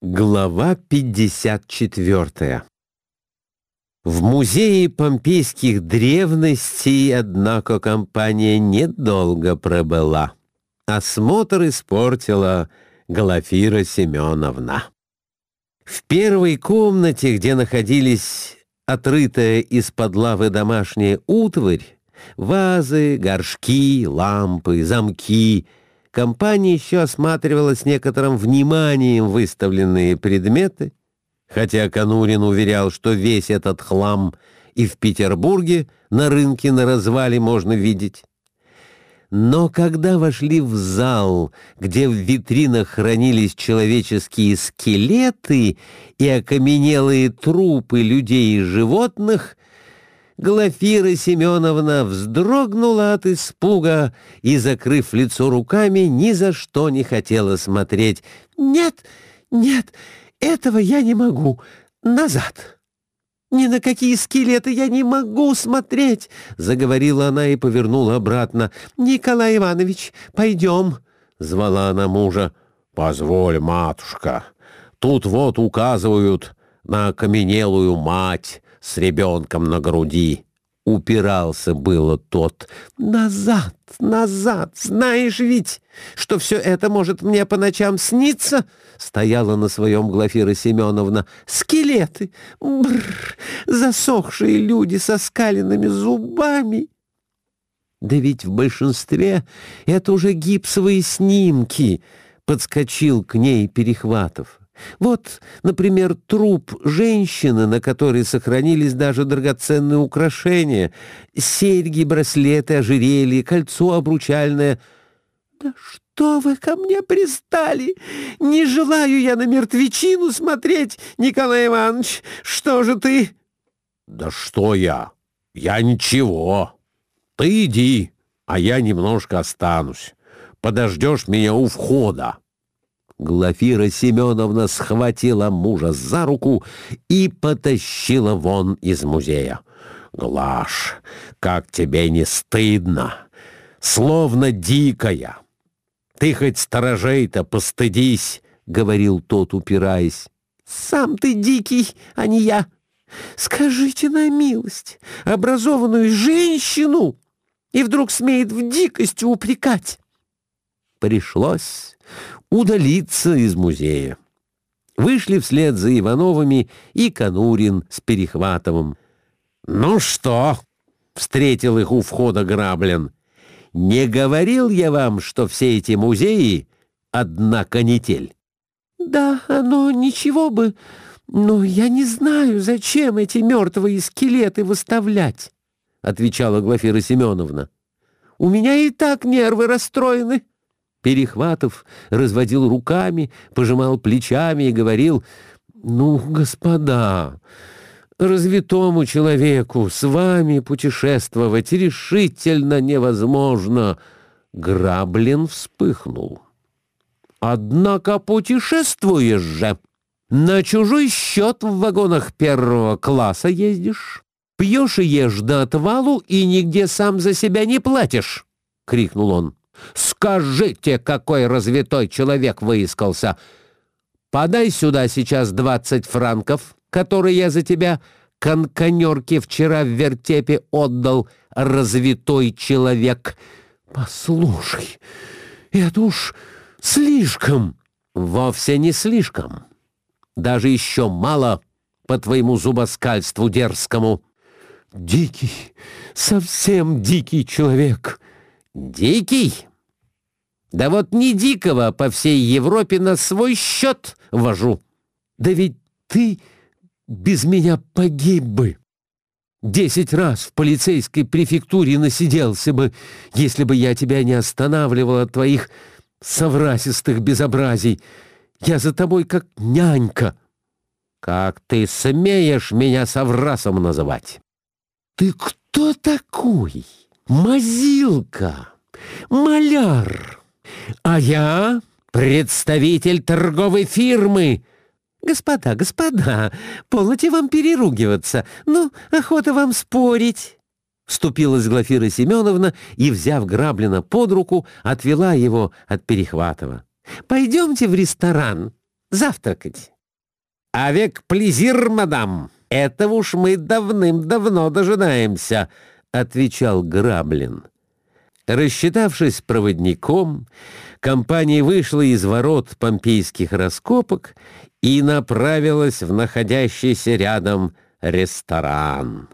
Глава 54 В музее помпейских древностей, однако, компания недолго пробыла. Осмотр испортила Глафира Семеновна. В первой комнате, где находились отрытая из-под лавы домашняя утварь, вазы, горшки, лампы, замки — Компания еще осматривала с некоторым вниманием выставленные предметы, хотя Конурин уверял, что весь этот хлам и в Петербурге на рынке на развале можно видеть. Но когда вошли в зал, где в витринах хранились человеческие скелеты и окаменелые трупы людей и животных, Глафира Семеновна вздрогнула от испуга и, закрыв лицо руками, ни за что не хотела смотреть. «Нет, нет, этого я не могу. Назад!» «Ни на какие скелеты я не могу смотреть!» — заговорила она и повернула обратно. «Николай Иванович, пойдем!» — звала она мужа. «Позволь, матушка, тут вот указывают на окаменелую мать, с ребенком на груди. Упирался было тот. «Назад, назад! Знаешь ведь, что все это может мне по ночам сниться?» Стояла на своем Глафира Семеновна. «Скелеты! Бррр! Засохшие люди со скаленными зубами!» «Да ведь в большинстве это уже гипсовые снимки!» Подскочил к ней Перехватов. Вот, например, труп женщины, на которой сохранились даже драгоценные украшения, серьги, браслеты, ожерелье, кольцо обручальное. «Да что вы ко мне пристали? Не желаю я на мертвечину смотреть, Николай Иванович. Что же ты?» «Да что я? Я ничего. Ты иди, а я немножко останусь. Подождешь меня у входа». Глафира Семеновна схватила мужа за руку и потащила вон из музея. «Глаш, как тебе не стыдно! Словно дикая! Ты хоть сторожей-то постыдись!» — говорил тот, упираясь. «Сам ты дикий, а не я! Скажите на милость, образованную женщину, и вдруг смеет в дикости упрекать!» Пришлось удалиться из музея. Вышли вслед за Ивановыми и Конурин с Перехватовым. «Ну что?» — встретил их у входа Граблин. «Не говорил я вам, что все эти музеи — одна канитель?» «Да, оно ничего бы, но я не знаю, зачем эти мертвые скелеты выставлять», — отвечала Глафира Семеновна. «У меня и так нервы расстроены». Перехватов разводил руками, пожимал плечами и говорил, «Ну, господа, развитому человеку с вами путешествовать решительно невозможно». Граблин вспыхнул. «Однако путешествуешь же. На чужой счет в вагонах первого класса ездишь. Пьешь и ешь до отвалу и нигде сам за себя не платишь!» — крикнул он. Скажите, какой развитой человек выискался! Подай сюда сейчас двадцать франков, которые я за тебя конканерке вчера в вертепе отдал, развитой человек. Послушай, это уж слишком. Вовсе не слишком. Даже еще мало по твоему зубоскальству дерзкому. Дикий, совсем дикий человек. Дикий? Да вот не дикого по всей Европе на свой счет вожу. Да ведь ты без меня погиб бы. Десять раз в полицейской префектуре насиделся бы, если бы я тебя не останавливал от твоих соврасистых безобразий. Я за тобой как нянька. Как ты смеешь меня соврасом называть? Ты кто такой? Мазилка, маляр. А я представитель торговой фирмы. Господа, господа, полноте вам переругиваться. Ну, охота вам спорить. Вступилась Глафира Семеновна и, взяв Граблина под руку, отвела его от Перехватова. «Пойдемте в ресторан. завтракать. «Авек плезир, мадам! Этого уж мы давным-давно дожидаемся», — отвечал Граблин. Рассчитавшись проводником, компания вышла из ворот помпейских раскопок и направилась в находящийся рядом ресторан.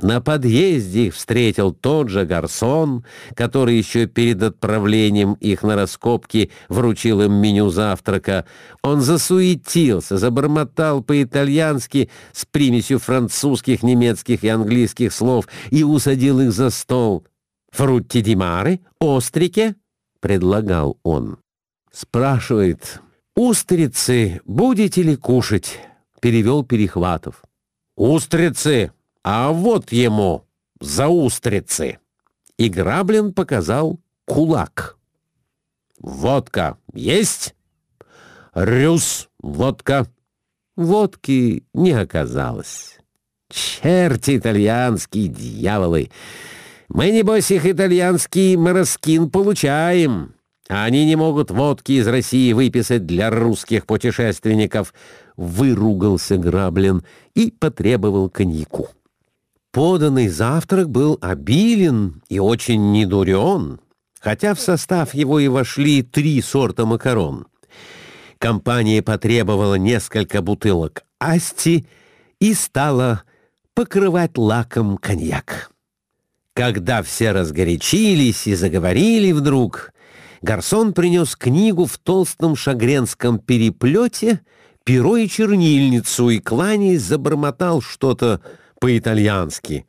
На подъезде их встретил тот же гарсон, который еще перед отправлением их на раскопки вручил им меню завтрака. Он засуетился, забормотал по-итальянски с примесью французских, немецких и английских слов и усадил их за стол. «Фрутти ди маре? Острике?» — предлагал он. Спрашивает, «Устрицы будете ли кушать?» — перевел Перехватов. «Устрицы!» А вот ему за устрицы. И Граблин показал кулак. Водка есть? Рюс, водка. Водки не оказалось. Черти итальянские дьяволы! Мы, небось, их итальянский мороскин получаем, а они не могут водки из России выписать для русских путешественников. Выругался Граблин и потребовал коньяку. Поданный завтрак был обилен и очень недурен, хотя в состав его и вошли три сорта макарон. Компания потребовала несколько бутылок асти и стала покрывать лаком коньяк. Когда все разгорячились и заговорили вдруг, Гарсон принес книгу в толстом шагренском переплете, перо и чернильницу, и, кланяясь, забормотал что-то по-итальянски.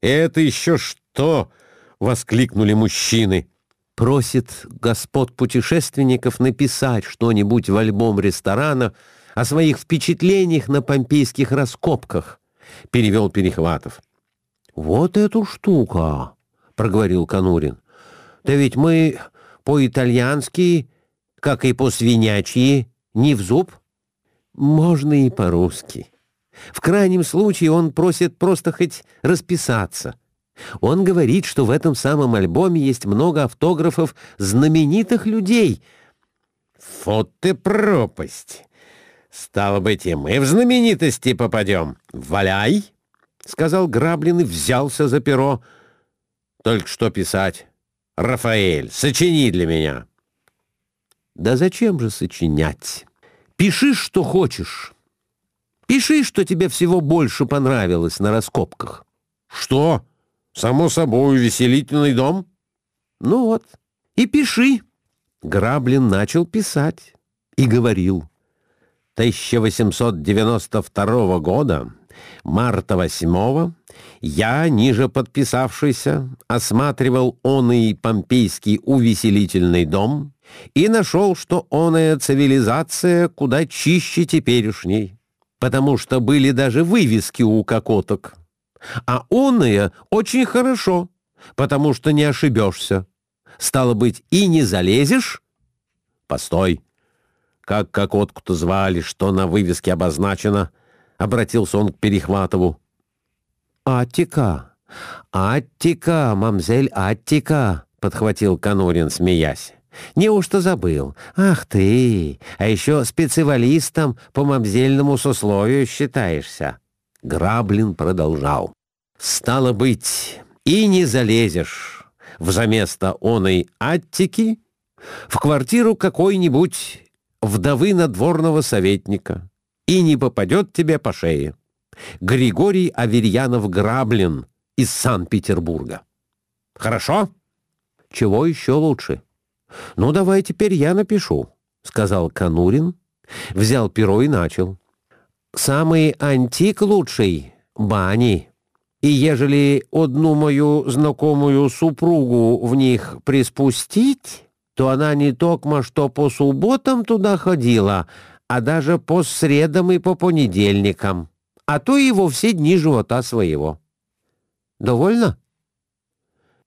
«Это еще что?» — воскликнули мужчины. Просит господ путешественников написать что-нибудь в альбом ресторана о своих впечатлениях на помпейских раскопках, — перевел Перехватов. «Вот эту штука!» — проговорил Конурин. «Да ведь мы по-итальянски, как и по-свинячьи, не в зуб?» «Можно и по-русски», в крайнем случае он просит просто хоть расписаться. Он говорит, что в этом самом альбоме есть много автографов знаменитых людей. Вот ты пропасть! Стало быть, и мы в знаменитости попадем. Валяй! — сказал Граблин и взялся за перо. Только что писать? Рафаэль, сочини для меня. Да зачем же сочинять? Пиши, что хочешь. Пиши, что тебе всего больше понравилось на раскопках. Что? Само собой, веселительный дом? Ну вот, и пиши. Граблин начал писать и говорил. 1892 года, марта 8 я, ниже подписавшийся, осматривал он и помпейский увеселительный дом и нашел, что оная цивилизация куда чище теперешней потому что были даже вывески у кокоток. А онные очень хорошо, потому что не ошибешься. Стало быть, и не залезешь? Постой. Как кокотку-то звали, что на вывеске обозначено? Обратился он к Перехватову. Аттика. Аттика, мамзель Аттика, подхватил Конурин, смеясь. Неужто забыл? Ах ты! А еще специалистом по мамзельному сословию считаешься. Граблин продолжал. Стало быть, и не залезешь взаместо оной Аттики в квартиру какой-нибудь вдовы надворного советника и не попадет тебе по шее. Григорий Аверьянов-Граблин из Санкт-Петербурга. Хорошо? Чего еще лучше? «Ну, давай теперь я напишу», — сказал Конурин, взял перо и начал. «Самый антик лучший — бани, и ежели одну мою знакомую супругу в них приспустить, то она не токмо что по субботам туда ходила, а даже по средам и по понедельникам, а то и во все дни живота своего. Довольно?»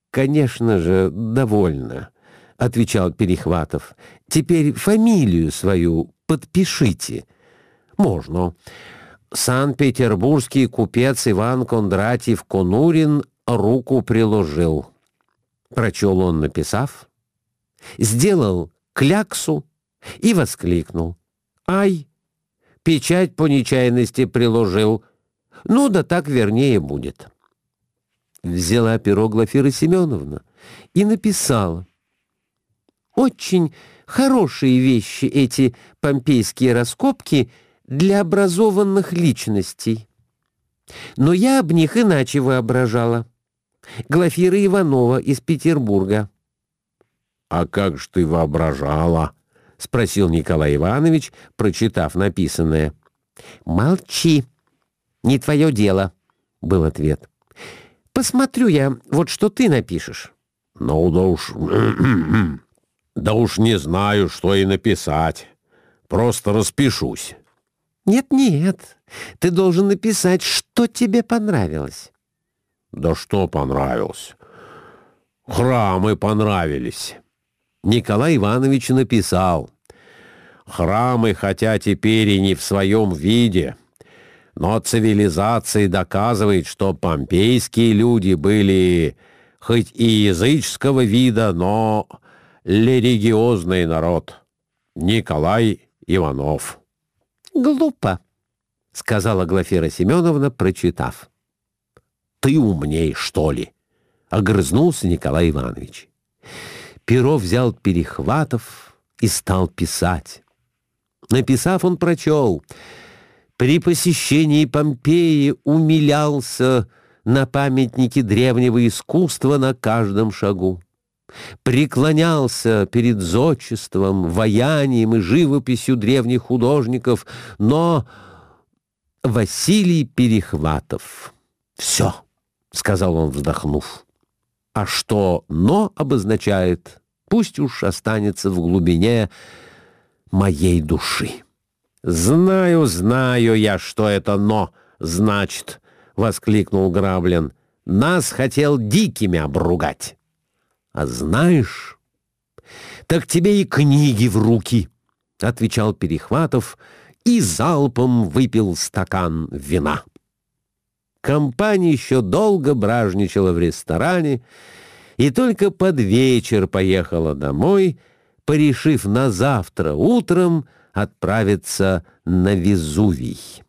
«Конечно же, довольно», — отвечал Перехватов. «Теперь фамилию свою подпишите». «Можно. Санкт-Петербургский купец Иван Кондратьев Конурин руку приложил». Прочел он, написав, сделал кляксу и воскликнул. Ай, печать по нечаянности приложил. Ну да так вернее будет. Взяла перо Глафира Семеновна и написала. Очень хорошие вещи эти помпейские раскопки для образованных личностей. Но я об них иначе воображала. Глафира Иванова из Петербурга. — А как ж ты воображала? — спросил Николай Иванович, прочитав написанное. — Молчи, не твое дело, — был ответ. — Посмотрю я, вот что ты напишешь. — Ну да уж... да уж не знаю, что и написать. Просто распишусь. «Нет-нет, ты должен написать, что тебе понравилось». «Да что понравилось? Храмы понравились». Николай Иванович написал. «Храмы, хотя теперь и не в своем виде, но цивилизация доказывает, что помпейские люди были хоть и языческого вида, но религиозный народ. Николай Иванов». «Глупо», — сказала Глафира Семеновна, прочитав. «Ты умней, что ли?» — огрызнулся Николай Иванович. Перо взял Перехватов и стал писать. Написав, он прочел. При посещении Помпеи умилялся на памятнике древнего искусства на каждом шагу преклонялся перед зодчеством, ваянием и живописью древних художников, но Василий Перехватов. «Все», — сказал он, вздохнув. «А что «но» обозначает, пусть уж останется в глубине моей души». «Знаю, знаю я, что это «но» значит», — воскликнул Граблин. «Нас хотел дикими обругать». А знаешь, так тебе и книги в руки, — отвечал Перехватов и залпом выпил стакан вина. Компания еще долго бражничала в ресторане и только под вечер поехала домой, порешив на завтра утром отправиться на Везувий.